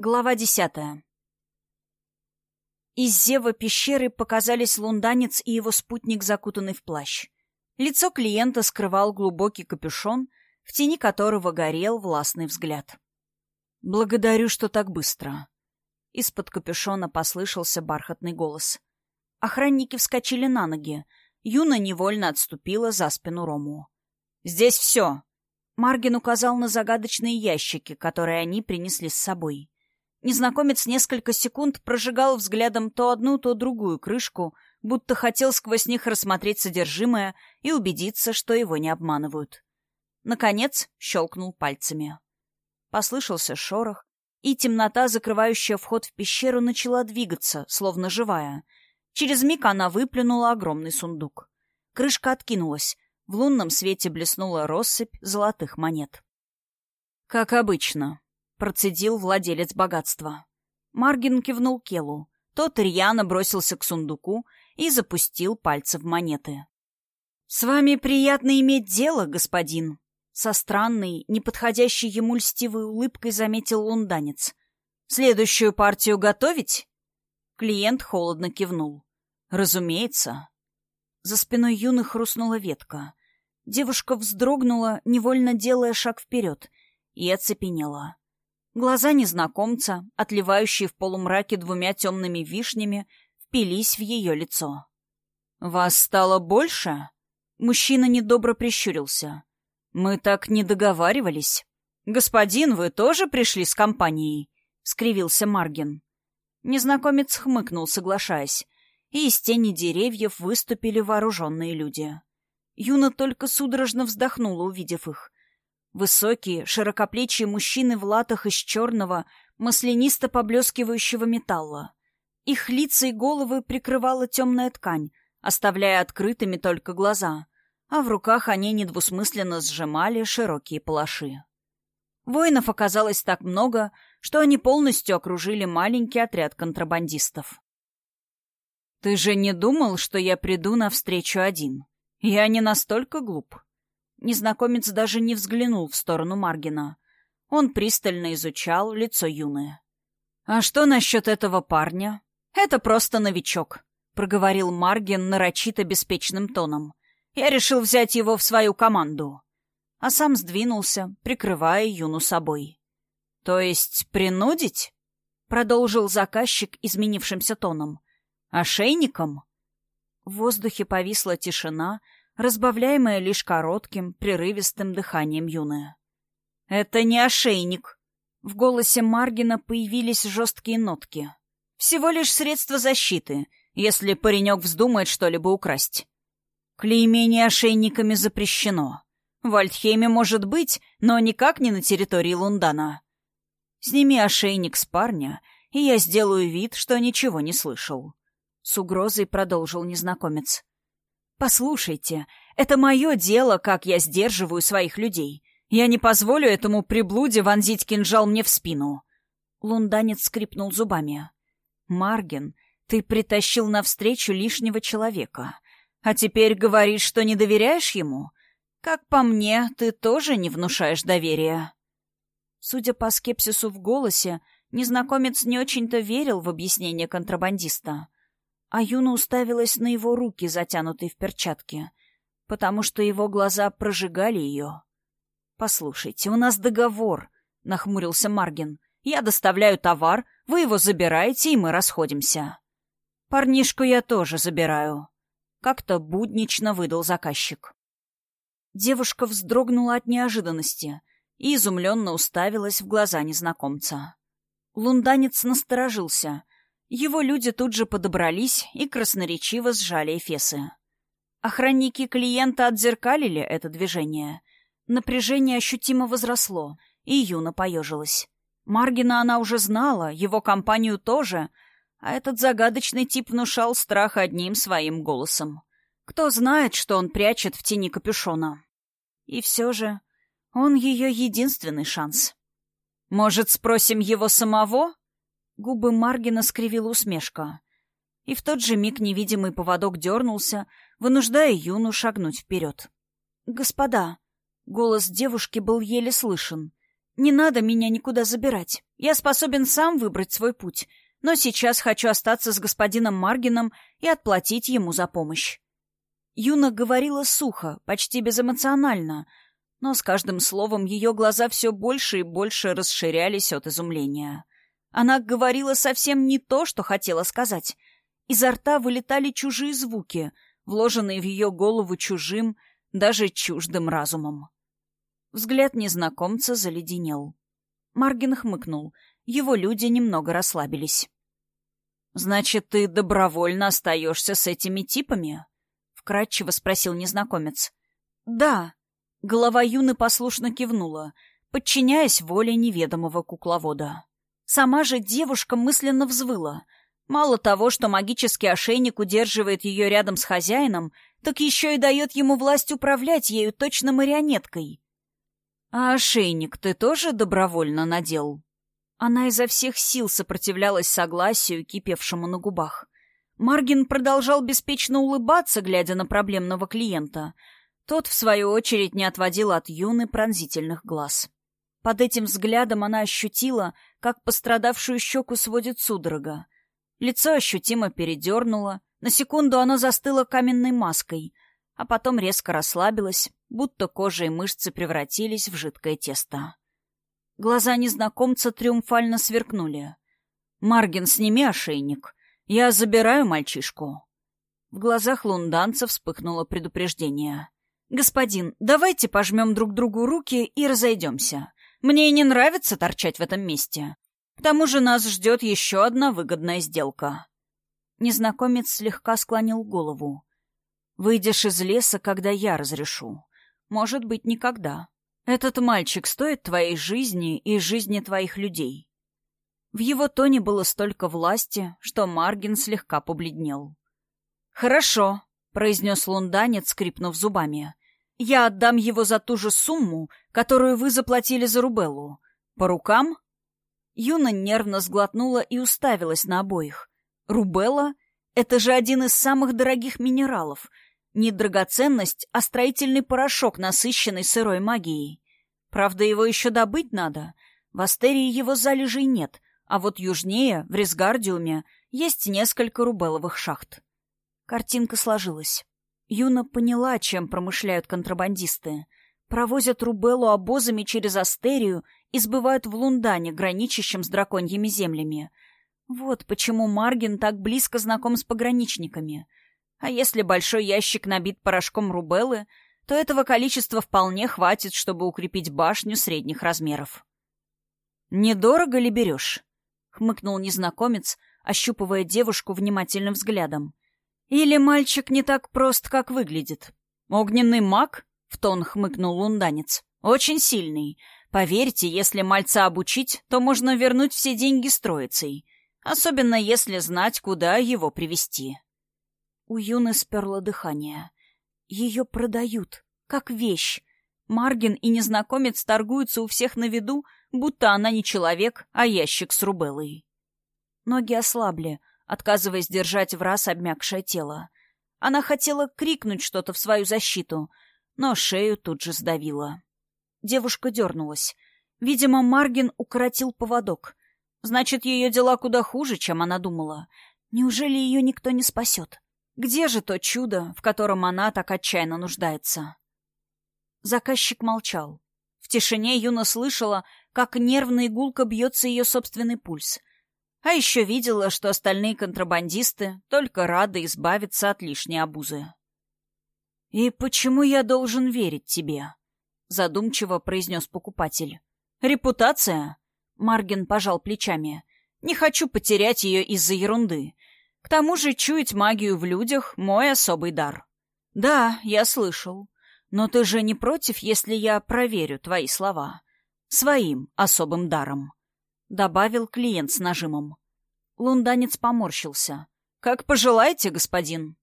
Глава десятая. Из зева пещеры показались лунданец и его спутник, закутанный в плащ. Лицо клиента скрывал глубокий капюшон, в тени которого горел властный взгляд. «Благодарю, что так быстро». Из-под капюшона послышался бархатный голос. Охранники вскочили на ноги. Юна невольно отступила за спину Рому. «Здесь все!» Маргин указал на загадочные ящики, которые они принесли с собой. Незнакомец несколько секунд прожигал взглядом то одну, то другую крышку, будто хотел сквозь них рассмотреть содержимое и убедиться, что его не обманывают. Наконец щелкнул пальцами. Послышался шорох, и темнота, закрывающая вход в пещеру, начала двигаться, словно живая. Через миг она выплюнула огромный сундук. Крышка откинулась. В лунном свете блеснула россыпь золотых монет. «Как обычно», Процедил владелец богатства. Маргин кивнул Келу. Тот рьяно бросился к сундуку и запустил пальцы в монеты. «С вами приятно иметь дело, господин», — со странной, неподходящей ему льстивой улыбкой заметил лунданец. «Следующую партию готовить?» Клиент холодно кивнул. «Разумеется». За спиной юны хрустнула ветка. Девушка вздрогнула, невольно делая шаг вперед, и оцепенела. Глаза незнакомца, отливающие в полумраке двумя темными вишнями, впились в ее лицо. «Вас стало больше?» Мужчина недобро прищурился. «Мы так не договаривались. Господин, вы тоже пришли с компанией?» — скривился Маргин. Незнакомец хмыкнул, соглашаясь, и из тени деревьев выступили вооруженные люди. Юна только судорожно вздохнула, увидев их. Высокие, широкоплечие мужчины в латах из черного, маслянисто поблескивающего металла. Их лица и головы прикрывала темная ткань, оставляя открытыми только глаза, а в руках они недвусмысленно сжимали широкие палаши. Воинов оказалось так много, что они полностью окружили маленький отряд контрабандистов. «Ты же не думал, что я приду навстречу один? Я не настолько глуп», Незнакомец даже не взглянул в сторону Маргина. Он пристально изучал лицо Юны. «А что насчет этого парня?» «Это просто новичок», — проговорил Маргин нарочито беспечным тоном. «Я решил взять его в свою команду». А сам сдвинулся, прикрывая Юну собой. «То есть принудить?» — продолжил заказчик изменившимся тоном. «Ошейником?» В воздухе повисла тишина, — разбавляемое лишь коротким, прерывистым дыханием юная. «Это не ошейник!» В голосе Маргина появились жесткие нотки. «Всего лишь средство защиты, если паренек вздумает что-либо украсть. Клеймение ошейниками запрещено. В Альтхейме может быть, но никак не на территории Лундана. Сними ошейник с парня, и я сделаю вид, что ничего не слышал». С угрозой продолжил незнакомец. «Послушайте, это мое дело, как я сдерживаю своих людей. Я не позволю этому приблуде вонзить кинжал мне в спину». Лунданец скрипнул зубами. «Марген, ты притащил навстречу лишнего человека. А теперь говоришь, что не доверяешь ему? Как по мне, ты тоже не внушаешь доверия». Судя по скепсису в голосе, незнакомец не очень-то верил в объяснение контрабандиста. А Юна уставилась на его руки, затянутые в перчатки, потому что его глаза прожигали ее. «Послушайте, у нас договор», — нахмурился Маргин. «Я доставляю товар, вы его забираете, и мы расходимся». «Парнишку я тоже забираю», — как-то буднично выдал заказчик. Девушка вздрогнула от неожиданности и изумленно уставилась в глаза незнакомца. Лунданец насторожился — его люди тут же подобрались и красноречиво сжали эфесы. Охранники клиента отзеркалили это движение. Напряжение ощутимо возросло, и Юна поежилась. Маргина она уже знала, его компанию тоже, а этот загадочный тип внушал страх одним своим голосом. Кто знает, что он прячет в тени капюшона. И все же он ее единственный шанс. «Может, спросим его самого?» Губы Маргина скривила усмешка. И в тот же миг невидимый поводок дернулся, вынуждая Юну шагнуть вперед. «Господа!» — голос девушки был еле слышен. Не надо меня никуда забирать. Я способен сам выбрать свой путь, но сейчас хочу остаться с господином Маргином и отплатить ему за помощь. Юна говорила сухо, почти безэмоционально, но с каждым словом ее глаза все больше и больше расширялись от изумления. Она говорила совсем не то, что хотела сказать. Изо рта вылетали чужие звуки, вложенные в ее голову чужим, даже чуждым разумом. Взгляд незнакомца заледенел. Маргин хмыкнул. Его люди немного расслабились. «Значит, ты добровольно остаешься с этими типами?» — вкратчиво спросил незнакомец. «Да». Голова Юны послушно кивнула, подчиняясь воле неведомого кукловода. Сама же девушка мысленно взвыла. Мало того, что магический ошейник удерживает ее рядом с хозяином, так еще и дает ему власть управлять ею точно марионеткой. «А ошейник ты тоже добровольно надел?» Она изо всех сил сопротивлялась согласию, кипевшему на губах. Маргин продолжал беспечно улыбаться, глядя на проблемного клиента. Тот, в свою очередь, не отводил от Юны пронзительных глаз. Под этим взглядом она ощутила, как пострадавшую щеку сводит судорога. Лицо ощутимо передернуло, на секунду оно застыло каменной маской, а потом резко расслабилось, будто кожа и мышцы превратились в жидкое тесто. Глаза незнакомца триумфально сверкнули. «Маргин, сними ошейник. Я забираю мальчишку». В глазах лунданца вспыхнуло предупреждение. «Господин, давайте пожмем друг другу руки и разойдемся. Мне не нравится торчать в этом месте. К тому же нас ждет еще одна выгодная сделка». Незнакомец слегка склонил голову. «Выйдешь из леса, когда я разрешу. Может быть, никогда. Этот мальчик стоит твоей жизни и жизни твоих людей». В его тоне было столько власти, что Маргин слегка побледнел. «Хорошо», — произнес лунданец, скрипнув зубами. «Я отдам его за ту же сумму, которую вы заплатили за Рубеллу. По рукам?» Юна нервно сглотнула и уставилась на обоих. Рубелла — это же один из самых дорогих минералов. Не драгоценность, а строительный порошок, насыщенный сырой магией. Правда, его еще добыть надо. В Астерии его залежей нет, а вот южнее, в Ресгардиуме, есть несколько рубеловых шахт. Картинка сложилась. Юна поняла, чем промышляют контрабандисты. Провозят рубелу обозами через Астерию и сбывают в Лундане, граничащем с драконьими землями — вот почему Маргин так близко знаком с пограничниками. А если большой ящик набит порошком рубелы, то этого количества вполне хватит, чтобы укрепить башню средних размеров. «Недорого ли берешь?» — хмыкнул незнакомец, ощупывая девушку внимательным взглядом. «Или мальчик не так прост, как выглядит? Огненный маг?» — в тон хмыкнул лунданец. «Очень сильный. Поверьте, если мальца обучить, то можно вернуть все деньги с троицей особенно если знать, куда его привести. У Юны сперло дыхание. Ее продают, как вещь. Маргин и незнакомец торгуются у всех на виду, будто она не человек, а ящик с рубелой. Ноги ослабли, отказываясь держать в раз обмякшее тело. Она хотела крикнуть что-то в свою защиту, но шею тут же сдавила. Девушка дернулась. Видимо, Маргин укоротил поводок. Значит, ее дела куда хуже, чем она думала. Неужели ее никто не спасет? Где же то чудо, в котором она так отчаянно нуждается? Заказчик молчал. В тишине Юна слышала, как нервно и гулко бьется ее собственный пульс. А еще видела, что остальные контрабандисты только рады избавиться от лишней обузы. «И почему я должен верить тебе?» — задумчиво произнес покупатель. «Репутация?» Маргин пожал плечами. «Не хочу потерять ее из-за ерунды. К тому же чуять магию в людях — мой особый дар». «Да, я слышал. Но ты же не против, если я проверю твои слова? Своим особым даром», — добавил клиент с нажимом. Лунданец поморщился. «Как пожелаете, господин».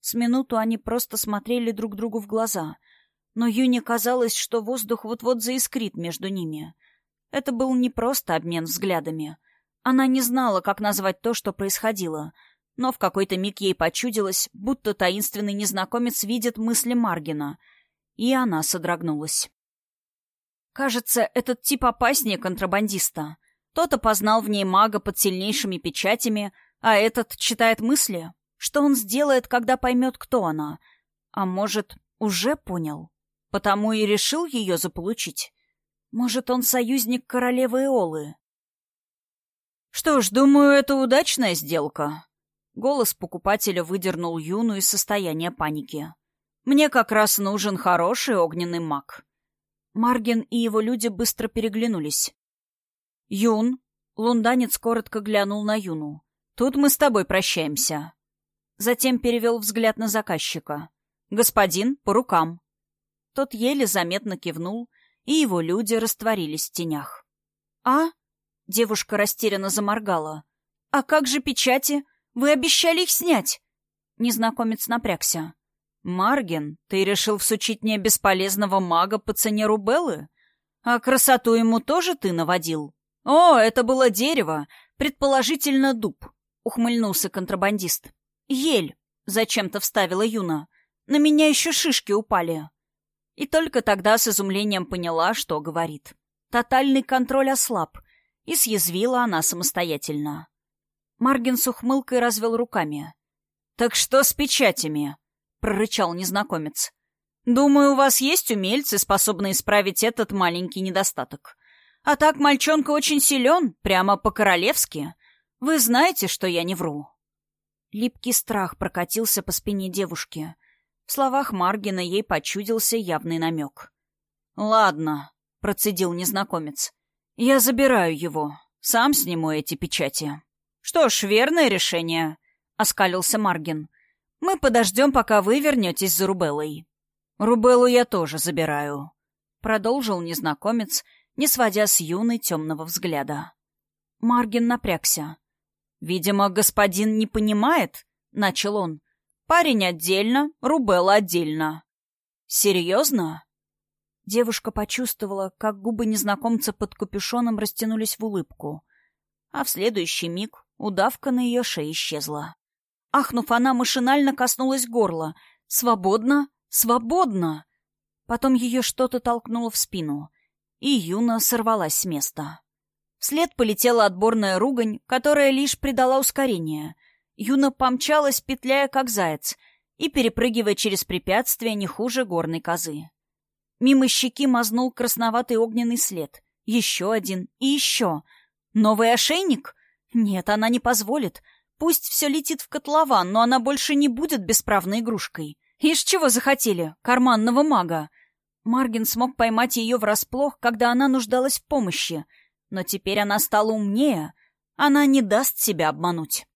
С минуту они просто смотрели друг другу в глаза, но Юне казалось, что воздух вот-вот заискрит между ними — это был не просто обмен взглядами. Она не знала, как назвать то, что происходило, но в какой-то миг ей почудилось, будто таинственный незнакомец видит мысли Маргина, и она содрогнулась. Кажется, этот тип опаснее контрабандиста. Тот опознал в ней мага под сильнейшими печатями, а этот читает мысли. Что он сделает, когда поймет, кто она? А может, уже понял? Потому и решил ее заполучить? Может, он союзник королевы Эолы? Что ж, думаю, это удачная сделка. Голос покупателя выдернул Юну из состояния паники. Мне как раз нужен хороший огненный маг. Марген и его люди быстро переглянулись. «Юн!» — лунданец коротко глянул на Юну. «Тут мы с тобой прощаемся». Затем перевел взгляд на заказчика. «Господин, по рукам». Тот еле заметно кивнул, и его люди растворились в тенях. «А?» — девушка растерянно заморгала. «А как же печати? Вы обещали их снять!» Незнакомец напрягся. «Марген, ты решил всучить мне бесполезного мага по цене рубелы? А красоту ему тоже ты наводил?» «О, это было дерево, предположительно дуб», — ухмыльнулся контрабандист. «Ель», — зачем-то вставила Юна. «На меня еще шишки упали». И только тогда с изумлением поняла, что говорит. Тотальный контроль ослаб, и съязвила она самостоятельно. Маргин с ухмылкой развел руками. «Так что с печатями?» — прорычал незнакомец. «Думаю, у вас есть умельцы, способные исправить этот маленький недостаток. А так мальчонка очень силен, прямо по-королевски. Вы знаете, что я не вру». Липкий страх прокатился по спине девушки. В словах Маргина ей почудился явный намек. «Ладно», — процедил незнакомец. «Я забираю его. Сам сниму эти печати». «Что ж, верное решение», — оскалился Маргин. «Мы подождем, пока вы вернетесь за Рубеллой». «Рубеллу я тоже забираю», — продолжил незнакомец, не сводя с юной темного взгляда. Маргин напрягся. «Видимо, господин не понимает», — начал он. «Парень отдельно, Рубелла отдельно». «Серьезно?» Девушка почувствовала, как губы незнакомца под капюшоном растянулись в улыбку. А в следующий миг удавка на ее шее исчезла. Ахнув, она машинально коснулась горла. «Свободно! Свободно!» Потом ее что-то толкнуло в спину — и Юна сорвалась с места. Вслед полетела отборная ругань, которая лишь придала ускорение. Юна помчалась, петляя как заяц, и перепрыгивая через препятствия не хуже горной козы. Мимо щеки мазнул красноватый огненный след. Еще один и еще. Новый ошейник? Нет, она не позволит. Пусть все летит в котлован, но она больше не будет бесправной игрушкой. Ишь чего захотели? Карманного мага. Маргин смог поймать ее врасплох, когда она нуждалась в помощи, но теперь она стала умнее. Она не даст себя обмануть.